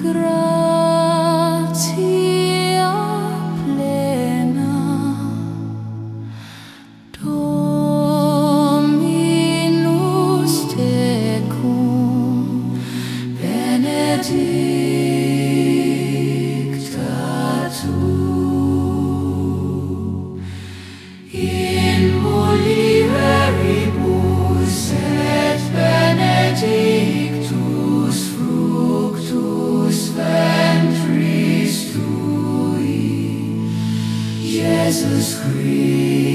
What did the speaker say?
Gratia plena, benedicta tu, in muli. Jesus Christ.